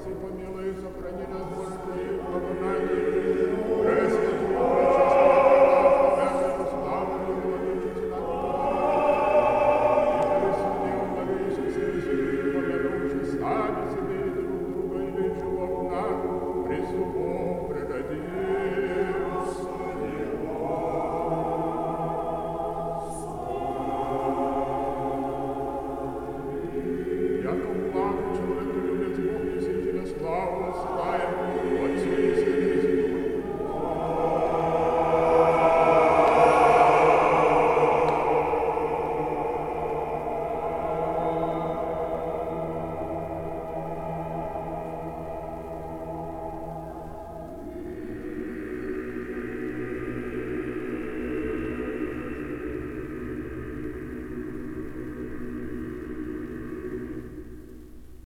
помилуй, сохрани